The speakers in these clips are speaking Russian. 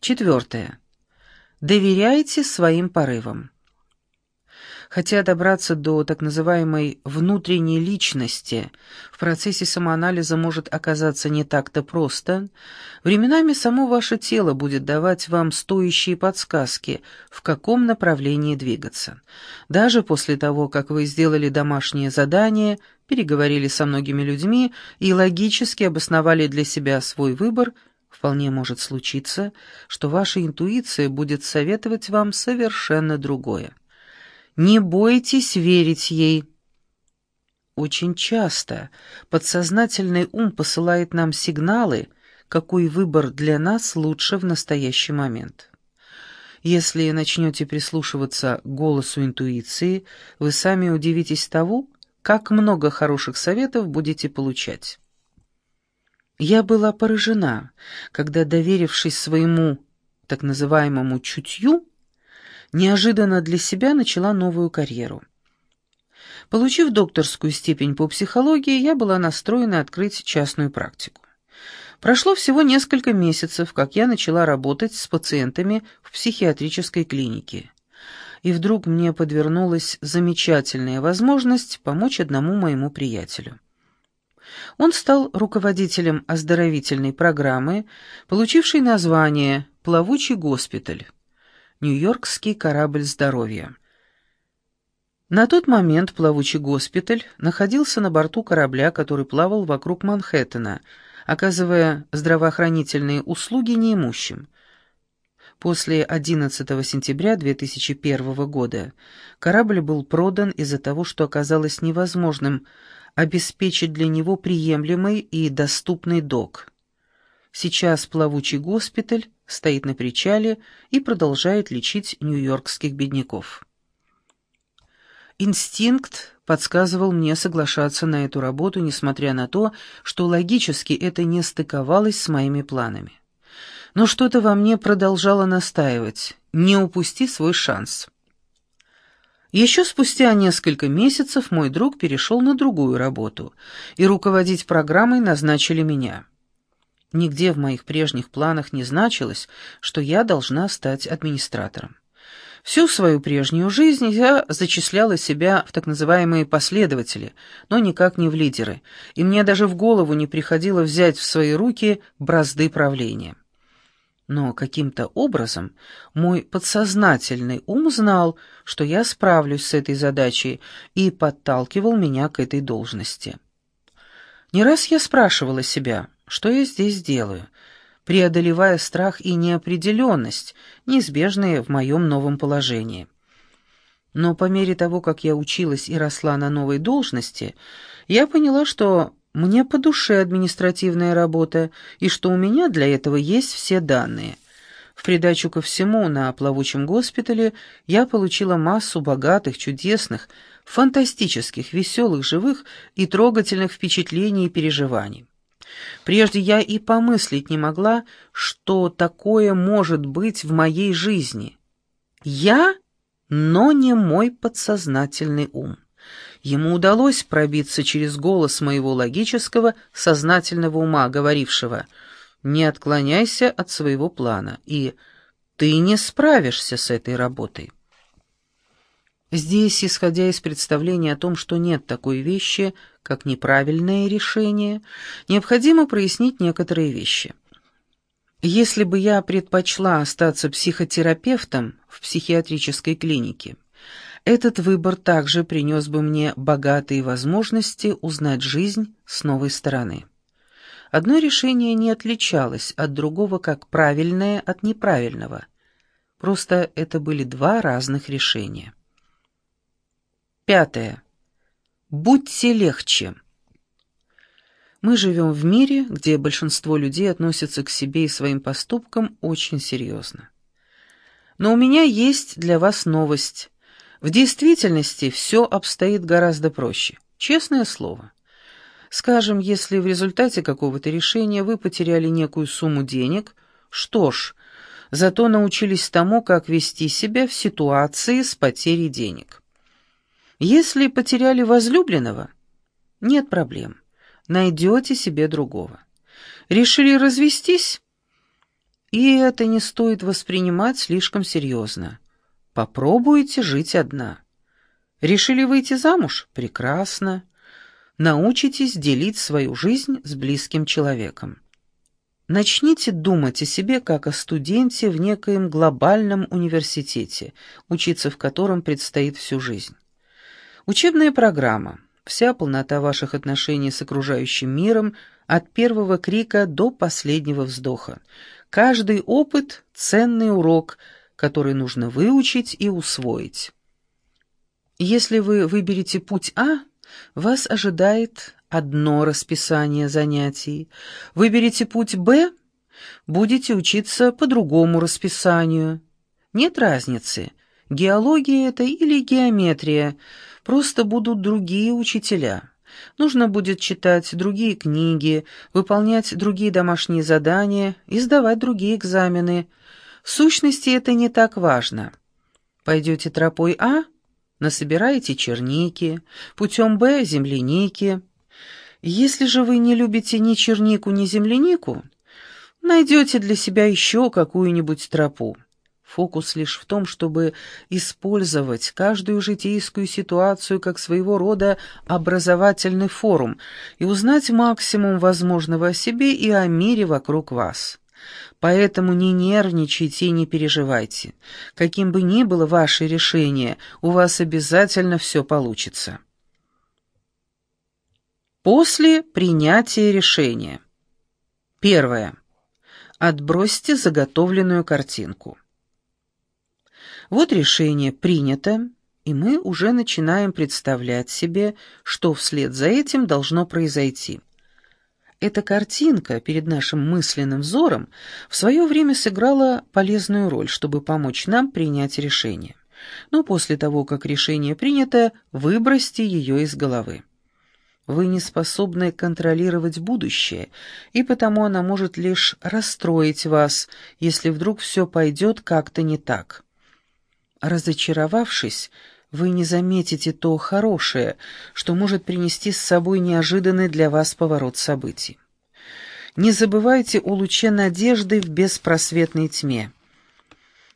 Четвертое. Доверяйте своим порывам. Хотя добраться до так называемой внутренней личности в процессе самоанализа может оказаться не так-то просто, временами само ваше тело будет давать вам стоящие подсказки, в каком направлении двигаться. Даже после того, как вы сделали домашнее задание, переговорили со многими людьми и логически обосновали для себя свой выбор – Вполне может случиться, что ваша интуиция будет советовать вам совершенно другое. Не бойтесь верить ей. Очень часто подсознательный ум посылает нам сигналы, какой выбор для нас лучше в настоящий момент. Если начнете прислушиваться к голосу интуиции, вы сами удивитесь того, как много хороших советов будете получать. Я была поражена, когда, доверившись своему так называемому чутью, неожиданно для себя начала новую карьеру. Получив докторскую степень по психологии, я была настроена открыть частную практику. Прошло всего несколько месяцев, как я начала работать с пациентами в психиатрической клинике. И вдруг мне подвернулась замечательная возможность помочь одному моему приятелю. Он стал руководителем оздоровительной программы, получившей название «Плавучий госпиталь» — Нью-Йоркский корабль здоровья. На тот момент плавучий госпиталь находился на борту корабля, который плавал вокруг Манхэттена, оказывая здравоохранительные услуги неимущим. После 11 сентября 2001 года корабль был продан из-за того, что оказалось невозможным обеспечить для него приемлемый и доступный док. Сейчас плавучий госпиталь стоит на причале и продолжает лечить нью-йоркских бедняков. Инстинкт подсказывал мне соглашаться на эту работу, несмотря на то, что логически это не стыковалось с моими планами. Но что-то во мне продолжало настаивать «не упусти свой шанс». Еще спустя несколько месяцев мой друг перешел на другую работу, и руководить программой назначили меня. Нигде в моих прежних планах не значилось, что я должна стать администратором. Всю свою прежнюю жизнь я зачисляла себя в так называемые последователи, но никак не в лидеры, и мне даже в голову не приходило взять в свои руки бразды правления. Но каким-то образом мой подсознательный ум знал, что я справлюсь с этой задачей и подталкивал меня к этой должности. Не раз я спрашивала себя, что я здесь делаю, преодолевая страх и неопределенность, неизбежные в моем новом положении. Но по мере того, как я училась и росла на новой должности, я поняла, что мне по душе административная работа, и что у меня для этого есть все данные. В придачу ко всему, на плавучем госпитале я получила массу богатых, чудесных, фантастических, веселых, живых и трогательных впечатлений и переживаний. Прежде я и помыслить не могла, что такое может быть в моей жизни. Я, но не мой подсознательный ум. Ему удалось пробиться через голос моего логического, сознательного ума, говорившего «Не отклоняйся от своего плана» и «Ты не справишься с этой работой». Здесь, исходя из представления о том, что нет такой вещи, как неправильное решение, необходимо прояснить некоторые вещи. Если бы я предпочла остаться психотерапевтом в психиатрической клинике, этот выбор также принес бы мне богатые возможности узнать жизнь с новой стороны. Одно решение не отличалось от другого как правильное от неправильного. Просто это были два разных решения. Пятое. Будьте легче. Мы живем в мире, где большинство людей относятся к себе и своим поступкам очень серьезно. Но у меня есть для вас новость. В действительности все обстоит гораздо проще. Честное слово. Скажем, если в результате какого-то решения вы потеряли некую сумму денег, что ж, зато научились тому, как вести себя в ситуации с потерей денег. Если потеряли возлюбленного, нет проблем, найдете себе другого. Решили развестись? И это не стоит воспринимать слишком серьезно. Попробуйте жить одна. Решили выйти замуж? Прекрасно. Научитесь делить свою жизнь с близким человеком. Начните думать о себе как о студенте в некоем глобальном университете, учиться в котором предстоит всю жизнь. Учебная программа, вся полнота ваших отношений с окружающим миром от первого крика до последнего вздоха. Каждый опыт – ценный урок, который нужно выучить и усвоить. Если вы выберете путь А, вас ожидает одно расписание занятий. Выберете путь «Б», будете учиться по другому расписанию. Нет разницы, геология это или геометрия, просто будут другие учителя. Нужно будет читать другие книги, выполнять другие домашние задания и сдавать другие экзамены. В сущности, это не так важно. Пойдете тропой А, насобираете черники, путем Б – земляники – если же вы не любите ни чернику, ни землянику, найдете для себя еще какую-нибудь тропу. Фокус лишь в том, чтобы использовать каждую житейскую ситуацию как своего рода образовательный форум и узнать максимум возможного о себе и о мире вокруг вас. Поэтому не нервничайте и не переживайте. Каким бы ни было ваше решение, у вас обязательно все получится. После принятия решения. Первое. Отбросьте заготовленную картинку. Вот решение принято, и мы уже начинаем представлять себе, что вслед за этим должно произойти. Эта картинка перед нашим мысленным взором в свое время сыграла полезную роль, чтобы помочь нам принять решение. Но после того, как решение принято, выбросьте ее из головы. Вы не способны контролировать будущее, и потому она может лишь расстроить вас, если вдруг все пойдет как-то не так. Разочаровавшись, вы не заметите то хорошее, что может принести с собой неожиданный для вас поворот событий. Не забывайте о луче надежды в беспросветной тьме.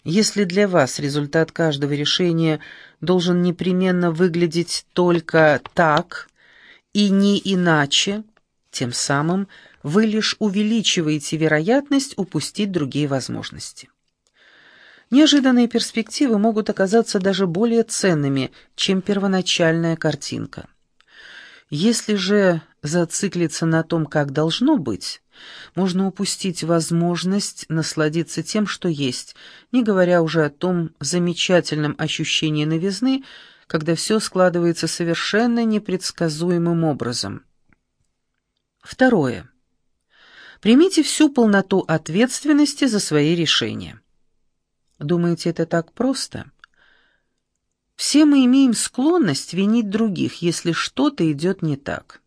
Если для вас результат каждого решения должен непременно выглядеть только так – и не иначе, тем самым вы лишь увеличиваете вероятность упустить другие возможности. Неожиданные перспективы могут оказаться даже более ценными, чем первоначальная картинка. Если же зациклиться на том, как должно быть, можно упустить возможность насладиться тем, что есть, не говоря уже о том замечательном ощущении новизны, когда все складывается совершенно непредсказуемым образом. Второе. Примите всю полноту ответственности за свои решения. Думаете, это так просто? Все мы имеем склонность винить других, если что-то идет не так.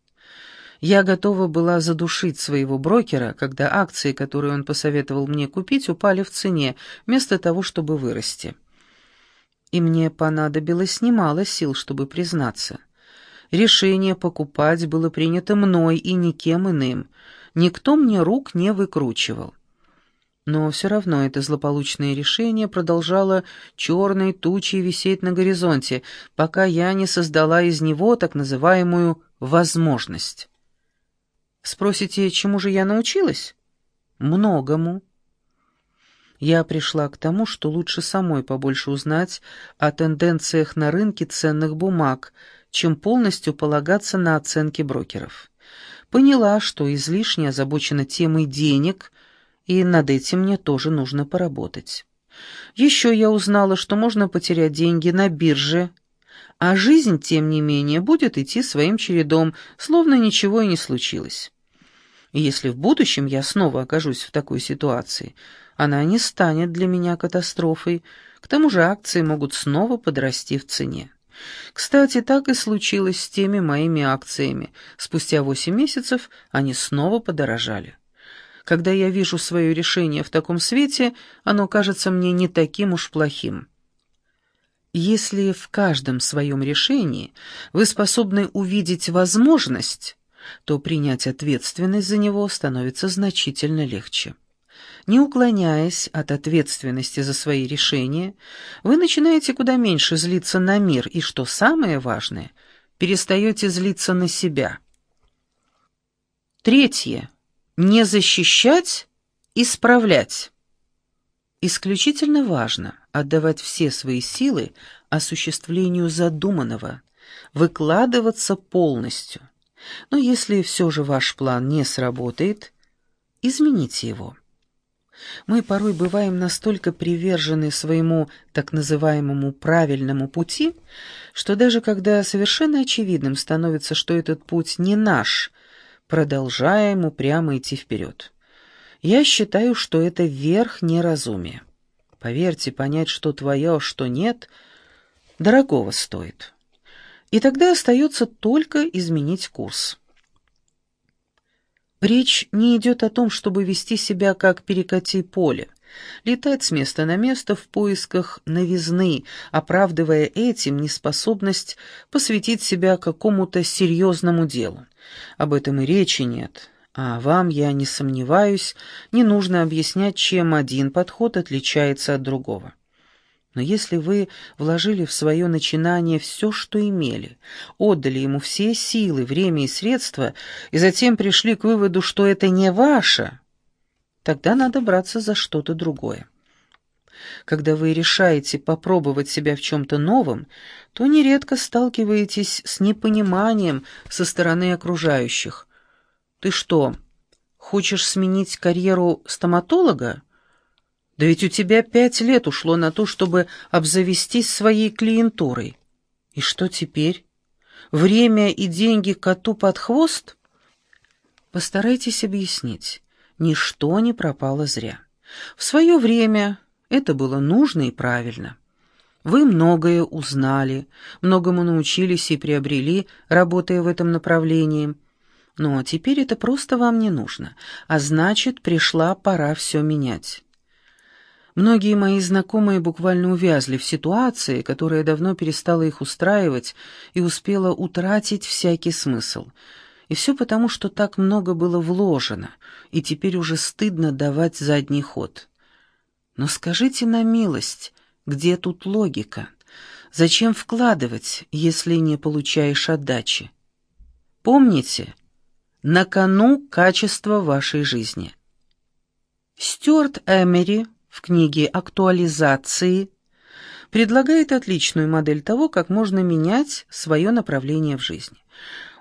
Я готова была задушить своего брокера, когда акции, которые он посоветовал мне купить, упали в цене, вместо того, чтобы вырасти и мне понадобилось немало сил, чтобы признаться. Решение покупать было принято мной и никем иным. Никто мне рук не выкручивал. Но все равно это злополучное решение продолжало черной тучей висеть на горизонте, пока я не создала из него так называемую «возможность». Спросите, чему же я научилась? Многому я пришла к тому, что лучше самой побольше узнать о тенденциях на рынке ценных бумаг, чем полностью полагаться на оценки брокеров. Поняла, что излишне озабочена темой денег, и над этим мне тоже нужно поработать. Еще я узнала, что можно потерять деньги на бирже, а жизнь, тем не менее, будет идти своим чередом, словно ничего и не случилось. И если в будущем я снова окажусь в такой ситуации – она не станет для меня катастрофой, к тому же акции могут снова подрасти в цене. Кстати, так и случилось с теми моими акциями. Спустя восемь месяцев они снова подорожали. Когда я вижу свое решение в таком свете, оно кажется мне не таким уж плохим. Если в каждом своем решении вы способны увидеть возможность, то принять ответственность за него становится значительно легче. Не уклоняясь от ответственности за свои решения, вы начинаете куда меньше злиться на мир и, что самое важное, перестаете злиться на себя. Третье. Не защищать, исправлять. Исключительно важно отдавать все свои силы осуществлению задуманного, выкладываться полностью. Но если все же ваш план не сработает, измените его. Мы порой бываем настолько привержены своему так называемому правильному пути, что даже когда совершенно очевидным становится, что этот путь не наш, продолжаем упрямо идти вперед. Я считаю, что это верх неразумия. Поверьте, понять, что твое, а что нет, дорогого стоит. И тогда остается только изменить курс. Речь не идет о том, чтобы вести себя как перекати поле, летать с места на место в поисках новизны, оправдывая этим неспособность посвятить себя какому-то серьезному делу. Об этом и речи нет. А вам, я не сомневаюсь, не нужно объяснять, чем один подход отличается от другого. Но если вы вложили в свое начинание все, что имели, отдали ему все силы, время и средства, и затем пришли к выводу, что это не ваше, тогда надо браться за что-то другое. Когда вы решаете попробовать себя в чем-то новом, то нередко сталкиваетесь с непониманием со стороны окружающих. «Ты что, хочешь сменить карьеру стоматолога?» Да ведь у тебя пять лет ушло на то, чтобы обзавестись своей клиентурой. И что теперь? Время и деньги коту под хвост? Постарайтесь объяснить. Ничто не пропало зря. В свое время это было нужно и правильно. Вы многое узнали, многому научились и приобрели, работая в этом направлении. Но теперь это просто вам не нужно, а значит, пришла пора все менять. Многие мои знакомые буквально увязли в ситуации, которая давно перестала их устраивать и успела утратить всякий смысл. И все потому, что так много было вложено, и теперь уже стыдно давать задний ход. Но скажите на милость, где тут логика? Зачем вкладывать, если не получаешь отдачи? Помните, на кону качество вашей жизни. Стюарт Эмери в книге «Актуализации» предлагает отличную модель того, как можно менять свое направление в жизни.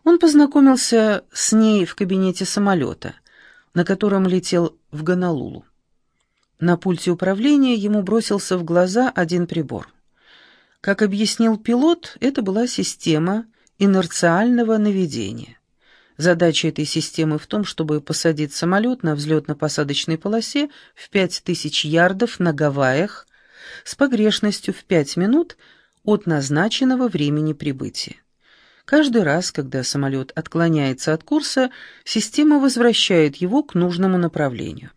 Он познакомился с ней в кабинете самолета, на котором летел в Гонолулу. На пульте управления ему бросился в глаза один прибор. Как объяснил пилот, это была система инерциального наведения. Задача этой системы в том, чтобы посадить самолет на взлетно-посадочной полосе в 5000 ярдов на Гавайях с погрешностью в 5 минут от назначенного времени прибытия. Каждый раз, когда самолет отклоняется от курса, система возвращает его к нужному направлению.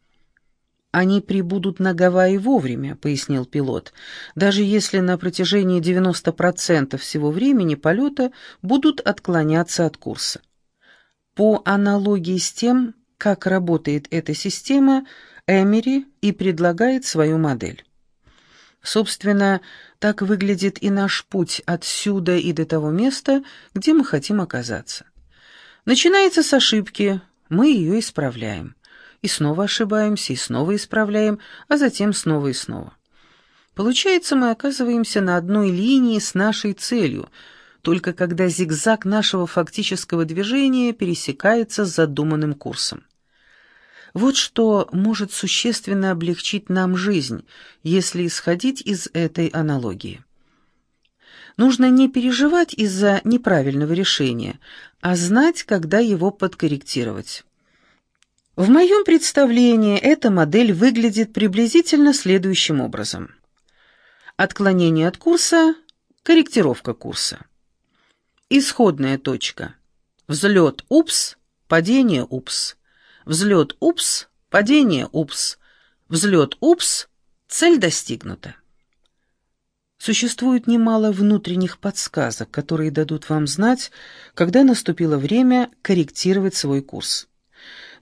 «Они прибудут на Гавайи вовремя», — пояснил пилот, «даже если на протяжении 90% всего времени полета будут отклоняться от курса. По аналогии с тем, как работает эта система, Эмери и предлагает свою модель. Собственно, так выглядит и наш путь отсюда и до того места, где мы хотим оказаться. Начинается с ошибки, мы ее исправляем. И снова ошибаемся, и снова исправляем, а затем снова и снова. Получается, мы оказываемся на одной линии с нашей целью – только когда зигзаг нашего фактического движения пересекается с задуманным курсом. Вот что может существенно облегчить нам жизнь, если исходить из этой аналогии. Нужно не переживать из-за неправильного решения, а знать, когда его подкорректировать. В моем представлении эта модель выглядит приблизительно следующим образом. Отклонение от курса, корректировка курса. Исходная точка. Взлет упс, падение упс. Взлет упс, падение упс. Взлет упс, цель достигнута. Существует немало внутренних подсказок, которые дадут вам знать, когда наступило время корректировать свой курс.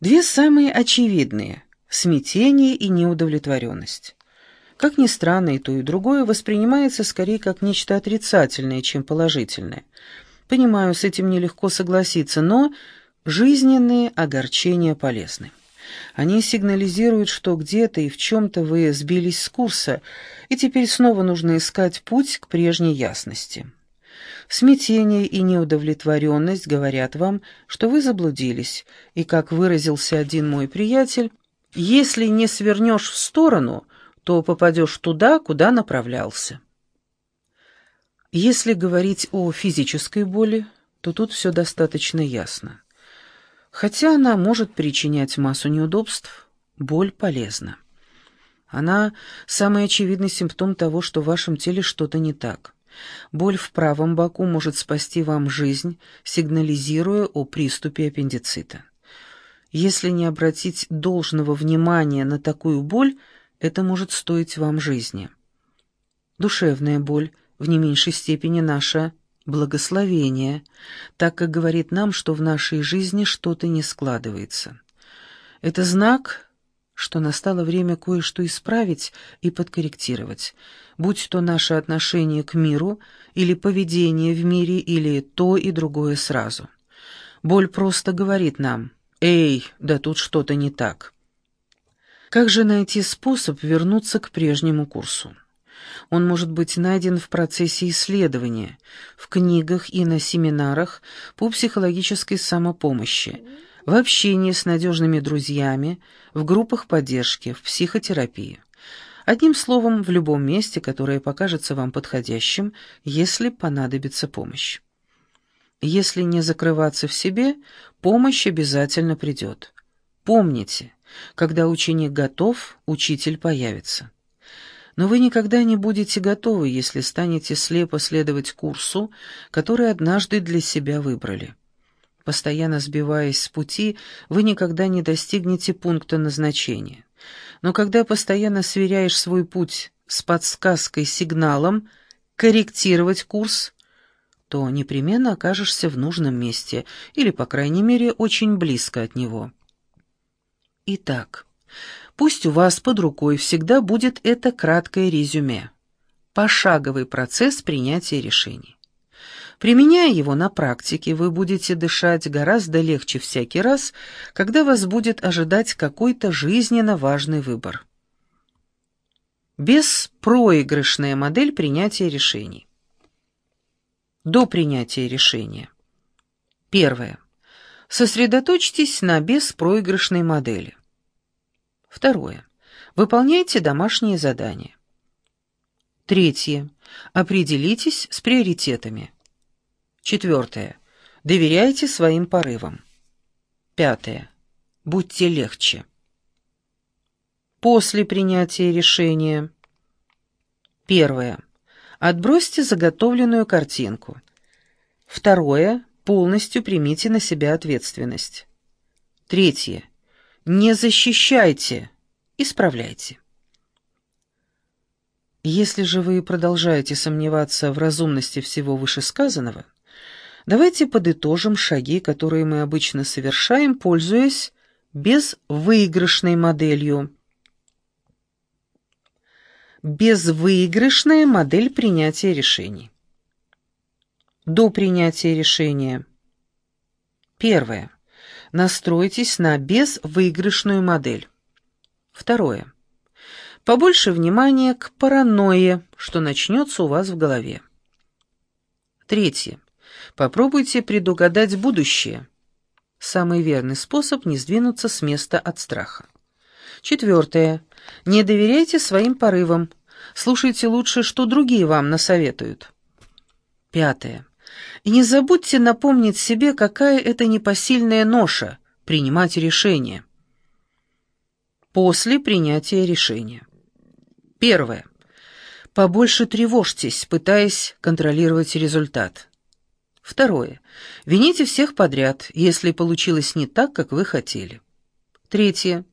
Две самые очевидные смятение и неудовлетворенность. Как ни странно, и то, и другое воспринимается скорее как нечто отрицательное, чем положительное. Понимаю, с этим нелегко согласиться, но жизненные огорчения полезны. Они сигнализируют, что где-то и в чем-то вы сбились с курса, и теперь снова нужно искать путь к прежней ясности. Смятение и неудовлетворенность говорят вам, что вы заблудились, и, как выразился один мой приятель, «если не свернешь в сторону», то попадешь туда, куда направлялся. Если говорить о физической боли, то тут все достаточно ясно. Хотя она может причинять массу неудобств, боль полезна. Она – самый очевидный симптом того, что в вашем теле что-то не так. Боль в правом боку может спасти вам жизнь, сигнализируя о приступе аппендицита. Если не обратить должного внимания на такую боль – это может стоить вам жизни. Душевная боль в не меньшей степени наше благословение, так как говорит нам, что в нашей жизни что-то не складывается. Это знак, что настало время кое-что исправить и подкорректировать, будь то наше отношение к миру или поведение в мире, или то и другое сразу. Боль просто говорит нам «Эй, да тут что-то не так». Как же найти способ вернуться к прежнему курсу? Он может быть найден в процессе исследования, в книгах и на семинарах по психологической самопомощи, в общении с надежными друзьями, в группах поддержки, в психотерапии. Одним словом, в любом месте, которое покажется вам подходящим, если понадобится помощь. Если не закрываться в себе, помощь обязательно придет. Помните, когда ученик готов, учитель появится. Но вы никогда не будете готовы, если станете слепо следовать курсу, который однажды для себя выбрали. Постоянно сбиваясь с пути, вы никогда не достигнете пункта назначения. Но когда постоянно сверяешь свой путь с подсказкой, сигналом корректировать курс, то непременно окажешься в нужном месте или, по крайней мере, очень близко от него. Итак, пусть у вас под рукой всегда будет это краткое резюме. Пошаговый процесс принятия решений. Применяя его на практике, вы будете дышать гораздо легче всякий раз, когда вас будет ожидать какой-то жизненно важный выбор. Беспроигрышная модель принятия решений. До принятия решения. Первое. Сосредоточьтесь на беспроигрышной модели. Второе. Выполняйте домашние задания. Третье. Определитесь с приоритетами. Четвертое. Доверяйте своим порывам. Пятое. Будьте легче. После принятия решения. Первое. Отбросьте заготовленную картинку. Второе. Полностью примите на себя ответственность. Третье. Не защищайте, исправляйте. Если же вы продолжаете сомневаться в разумности всего вышесказанного, давайте подытожим шаги, которые мы обычно совершаем, пользуясь безвыигрышной моделью. Безвыигрышная модель принятия решений. До принятия решения. Первое. Настройтесь на безвыигрышную модель. Второе. Побольше внимания к паранойе, что начнется у вас в голове. Третье. Попробуйте предугадать будущее. Самый верный способ не сдвинуться с места от страха. Четвертое. Не доверяйте своим порывам. Слушайте лучше, что другие вам насоветуют. Пятое. И не забудьте напомнить себе, какая это непосильная ноша — принимать решение. После принятия решения. Первое. Побольше тревожьтесь, пытаясь контролировать результат. Второе. Вините всех подряд, если получилось не так, как вы хотели. Третье.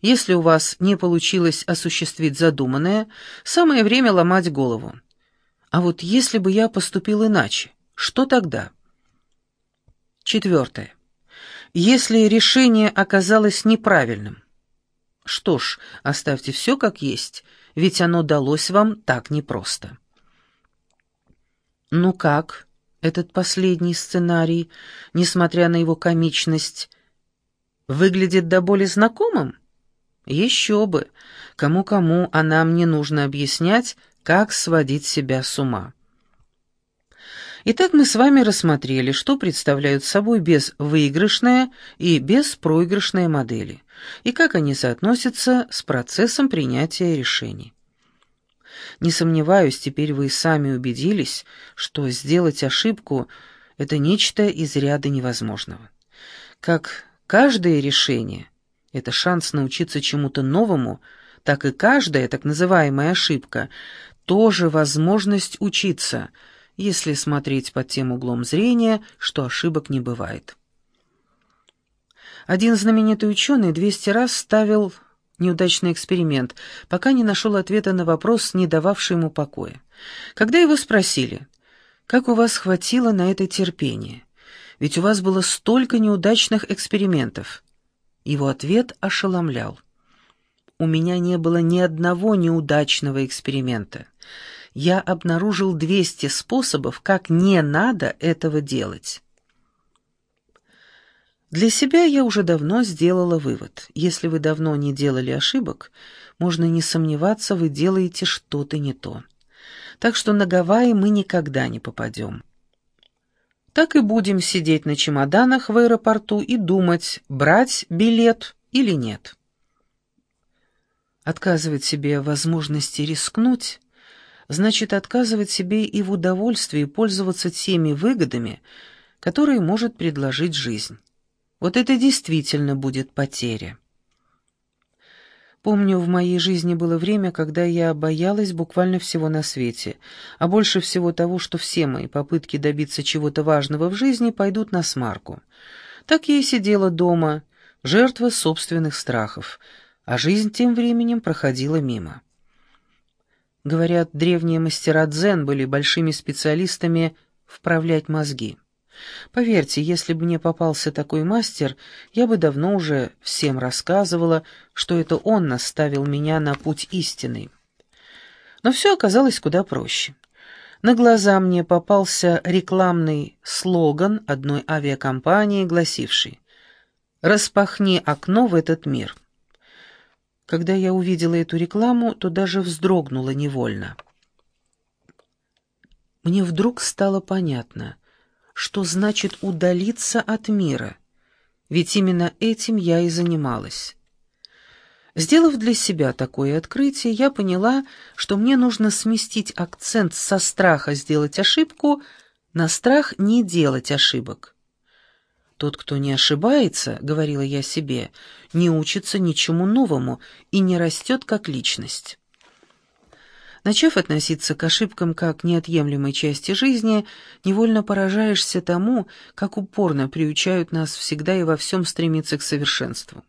Если у вас не получилось осуществить задуманное, самое время ломать голову. А вот если бы я поступил иначе? Что тогда? Четвертое. Если решение оказалось неправильным, Что ж, оставьте все как есть, ведь оно далось вам так непросто. Ну как, этот последний сценарий, несмотря на его комичность, выглядит до боли знакомым? Еще бы, кому-кому, а нам не нужно объяснять, как сводить себя с ума. Итак, мы с вами рассмотрели, что представляют собой безвыигрышная и беспроигрышная модели, и как они соотносятся с процессом принятия решений. Не сомневаюсь, теперь вы сами убедились, что сделать ошибку – это нечто из ряда невозможного. Как каждое решение – это шанс научиться чему-то новому, так и каждая так называемая ошибка – тоже возможность учиться, если смотреть под тем углом зрения, что ошибок не бывает. Один знаменитый ученый 200 раз ставил неудачный эксперимент, пока не нашел ответа на вопрос, не дававший ему покоя. Когда его спросили, «Как у вас хватило на это терпения? Ведь у вас было столько неудачных экспериментов». Его ответ ошеломлял. «У меня не было ни одного неудачного эксперимента. Я обнаружил 200 способов, как не надо этого делать». Для себя я уже давно сделала вывод. Если вы давно не делали ошибок, можно не сомневаться, вы делаете что-то не то. Так что на Гавайи мы никогда не попадем. Так и будем сидеть на чемоданах в аэропорту и думать, брать билет или нет. Отказывать себе возможности рискнуть значит отказывать себе и в удовольствии пользоваться теми выгодами, которые может предложить жизнь. Вот это действительно будет потеря. Помню, в моей жизни было время, когда я боялась буквально всего на свете, а больше всего того, что все мои попытки добиться чего-то важного в жизни пойдут на смарку. Так я и сидела дома, жертва собственных страхов, а жизнь тем временем проходила мимо. Говорят, древние мастера дзен были большими специалистами вправлять мозги. Поверьте, если бы мне попался такой мастер, я бы давно уже всем рассказывала, что это он наставил меня на путь истины. Но все оказалось куда проще. На глаза мне попался рекламный слоган одной авиакомпании, гласивший «Распахни окно в этот мир». Когда я увидела эту рекламу, то даже вздрогнула невольно. Мне вдруг стало понятно — что значит удалиться от мира, ведь именно этим я и занималась. Сделав для себя такое открытие, я поняла, что мне нужно сместить акцент со страха сделать ошибку на страх не делать ошибок. «Тот, кто не ошибается, — говорила я себе, — не учится ничему новому и не растет как личность». Начав относиться к ошибкам как к неотъемлемой части жизни, невольно поражаешься тому, как упорно приучают нас всегда и во всем стремиться к совершенству.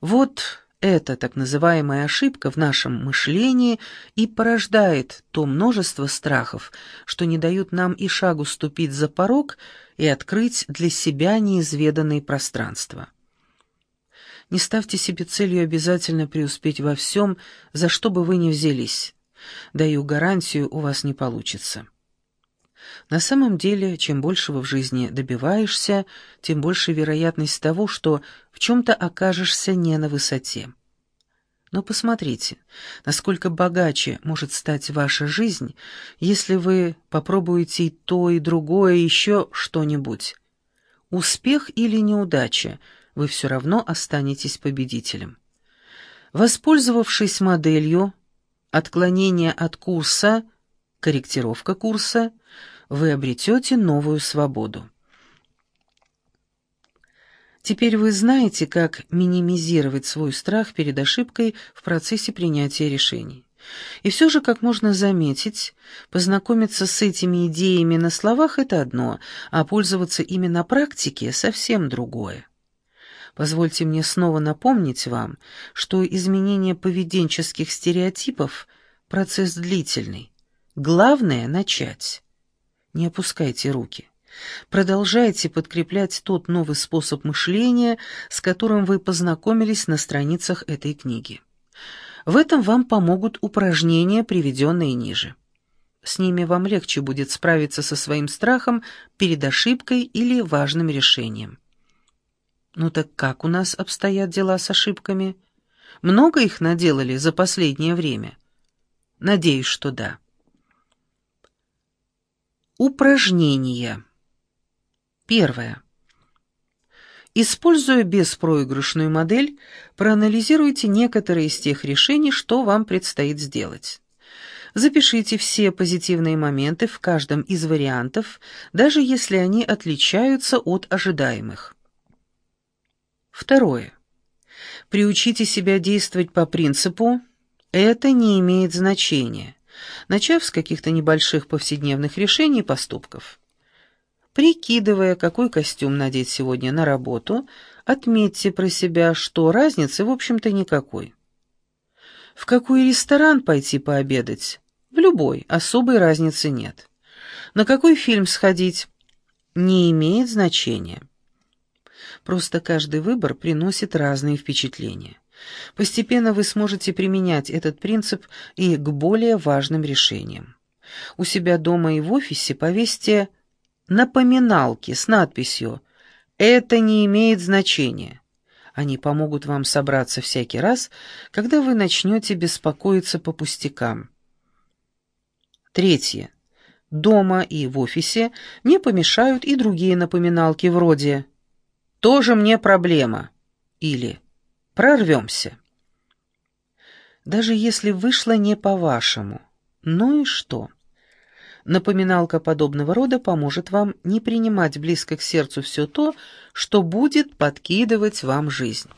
Вот эта так называемая ошибка в нашем мышлении и порождает то множество страхов, что не дают нам и шагу ступить за порог и открыть для себя неизведанные пространства. Не ставьте себе целью обязательно преуспеть во всем, за что бы вы ни взялись. Даю гарантию, у вас не получится. На самом деле, чем больше вы в жизни добиваешься, тем больше вероятность того, что в чем-то окажешься не на высоте. Но посмотрите, насколько богаче может стать ваша жизнь, если вы попробуете и то, и другое, еще что-нибудь. Успех или неудача, вы все равно останетесь победителем. Воспользовавшись моделью, отклонение от курса, корректировка курса, вы обретете новую свободу. Теперь вы знаете, как минимизировать свой страх перед ошибкой в процессе принятия решений. И все же, как можно заметить, познакомиться с этими идеями на словах – это одно, а пользоваться ими на практике – совсем другое. Позвольте мне снова напомнить вам, что изменение поведенческих стереотипов – процесс длительный. Главное – начать. Не опускайте руки. Продолжайте подкреплять тот новый способ мышления, с которым вы познакомились на страницах этой книги. В этом вам помогут упражнения, приведенные ниже. С ними вам легче будет справиться со своим страхом перед ошибкой или важным решением. Ну так как у нас обстоят дела с ошибками? Много их наделали за последнее время? Надеюсь, что да. Упражнения. Первое. Используя беспроигрышную модель, проанализируйте некоторые из тех решений, что вам предстоит сделать. Запишите все позитивные моменты в каждом из вариантов, даже если они отличаются от ожидаемых. Второе. Приучите себя действовать по принципу «это не имеет значения», начав с каких-то небольших повседневных решений и поступков. Прикидывая, какой костюм надеть сегодня на работу, отметьте про себя, что разницы, в общем-то, никакой. В какой ресторан пойти пообедать? В любой, особой разницы нет. На какой фильм сходить? Не имеет значения. Просто каждый выбор приносит разные впечатления. Постепенно вы сможете применять этот принцип и к более важным решениям. У себя дома и в офисе повесьте напоминалки с надписью «Это не имеет значения». Они помогут вам собраться всякий раз, когда вы начнете беспокоиться по пустякам. Третье. Дома и в офисе не помешают и другие напоминалки вроде «Тоже мне проблема» или «Прорвемся». Даже если вышло не по-вашему, ну и что? Напоминалка подобного рода поможет вам не принимать близко к сердцу все то, что будет подкидывать вам жизнь.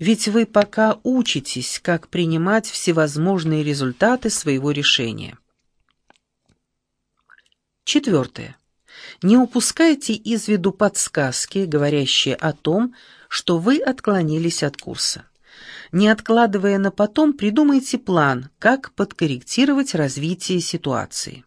Ведь вы пока учитесь, как принимать всевозможные результаты своего решения. Четвертое. Не упускайте из виду подсказки, говорящие о том, что вы отклонились от курса. Не откладывая на потом, придумайте план, как подкорректировать развитие ситуации.